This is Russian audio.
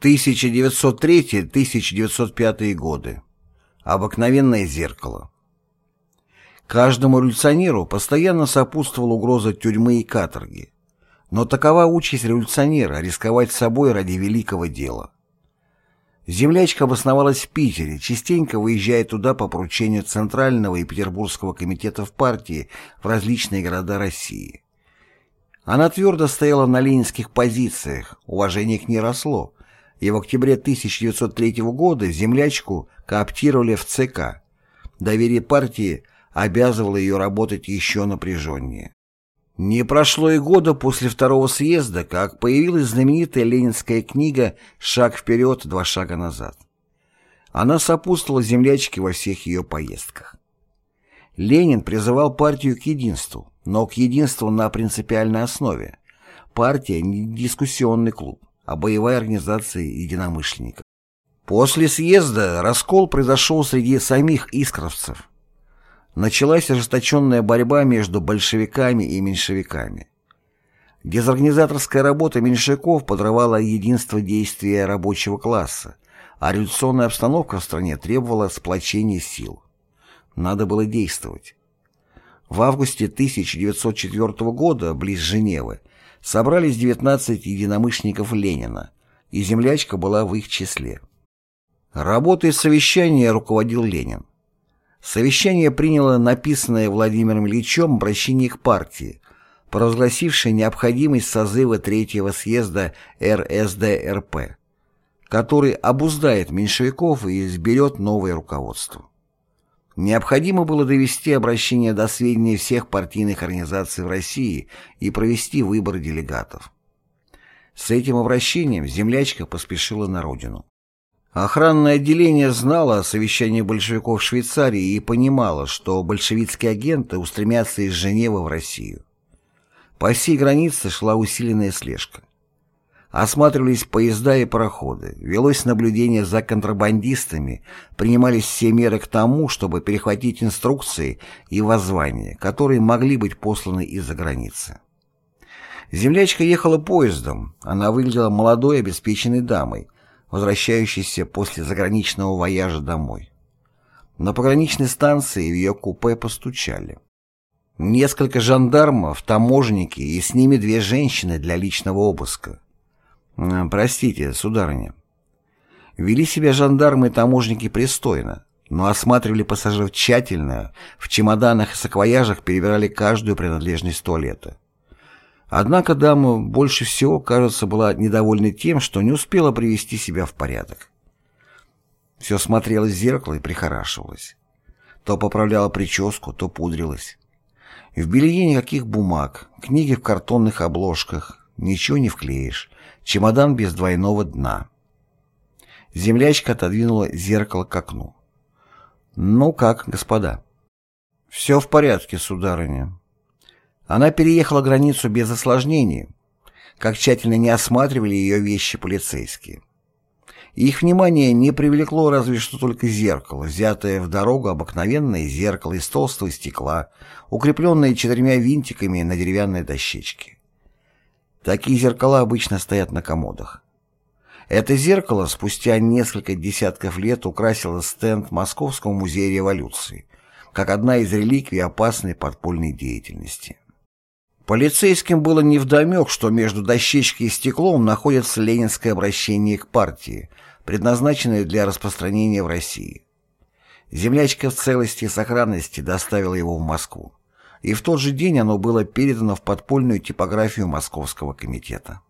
1903-1905 годы. Обыкновенное зеркало. Каждому революционеру постоянно сопутствовала угроза тюрьмы и каторги. Но такова участь революционера – рисковать собой ради великого дела. Землячка обосновалась в Питере, частенько выезжая туда по поручению Центрального и Петербургского комитетов партии в различные города России. Она твердо стояла на ленинских позициях, уважение к ней росло, и в октябре 1903 года землячку кооптировали в ЦК. Доверие партии обязывало ее работать еще напряженнее. Не прошло и года после второго съезда, как появилась знаменитая ленинская книга «Шаг вперед, два шага назад». Она сопутствовала землячке во всех ее поездках. Ленин призывал партию к единству, но к единству на принципиальной основе. Партия не дискуссионный клуб, а боевая организация единомышленников. После съезда раскол произошел среди самих искровцев началась ожесточенная борьба между большевиками и меньшевиками. Дезорганизаторская работа меньшевиков подрывала единство действия рабочего класса, а революционная обстановка в стране требовала сплочения сил. Надо было действовать. В августе 1904 года, близ Женевы, собрались 19 единомышленников Ленина, и землячка была в их числе. Работой совещания руководил Ленин. Совещание приняло написанное Владимиром Ильичем обращение к партии, провозгласившее необходимость созыва Третьего съезда РСДРП, который обуздает меньшевиков и изберет новое руководство. Необходимо было довести обращение до сведения всех партийных организаций в России и провести выбор делегатов. С этим обращением землячка поспешила на родину. Охранное отделение знало о совещании большевиков в Швейцарии и понимало, что большевистские агенты устремятся из Женевы в Россию. По всей границе шла усиленная слежка. Осматривались поезда и пароходы, велось наблюдение за контрабандистами, принимались все меры к тому, чтобы перехватить инструкции и воззвания, которые могли быть посланы из-за границы. Землячка ехала поездом, она выглядела молодой обеспеченной дамой, возвращающейся после заграничного вояжа домой. На пограничной станции в ее купе постучали. Несколько жандармов, таможенники и с ними две женщины для личного обыска. Простите, сударыня. Вели себя жандармы и таможенники пристойно, но осматривали пассажиров тщательно, в чемоданах и саквояжах перебирали каждую принадлежность туалета. Однако дама больше всего, кажется, была недовольна тем, что не успела привести себя в порядок. Все смотрела в зеркало и прихорашивалась. То поправляла прическу, то пудрилась. В белье никаких бумаг, книги в картонных обложках, ничего не вклеишь, чемодан без двойного дна. Землячка отодвинула зеркало к окну. «Ну как, господа?» «Все в порядке, сударыня», она переехала границу без осложнений, как тщательно не осматривали ее вещи полицейские. Их внимание не привлекло разве что только зеркало, взятое в дорогу обыкновенное зеркало из толстого стекла, укрепленное четырьмя винтиками на деревянной дощечке. Такие зеркала обычно стоят на комодах. Это зеркало спустя несколько десятков лет украсило стенд Московского музея революции, как одна из реликвий опасной подпольной деятельности. Полицейским было невдомек, что между дощечкой и стеклом находится ленинское обращение к партии, предназначенное для распространения в России. Землячка в целости и сохранности доставила его в Москву, и в тот же день оно было передано в подпольную типографию Московского комитета.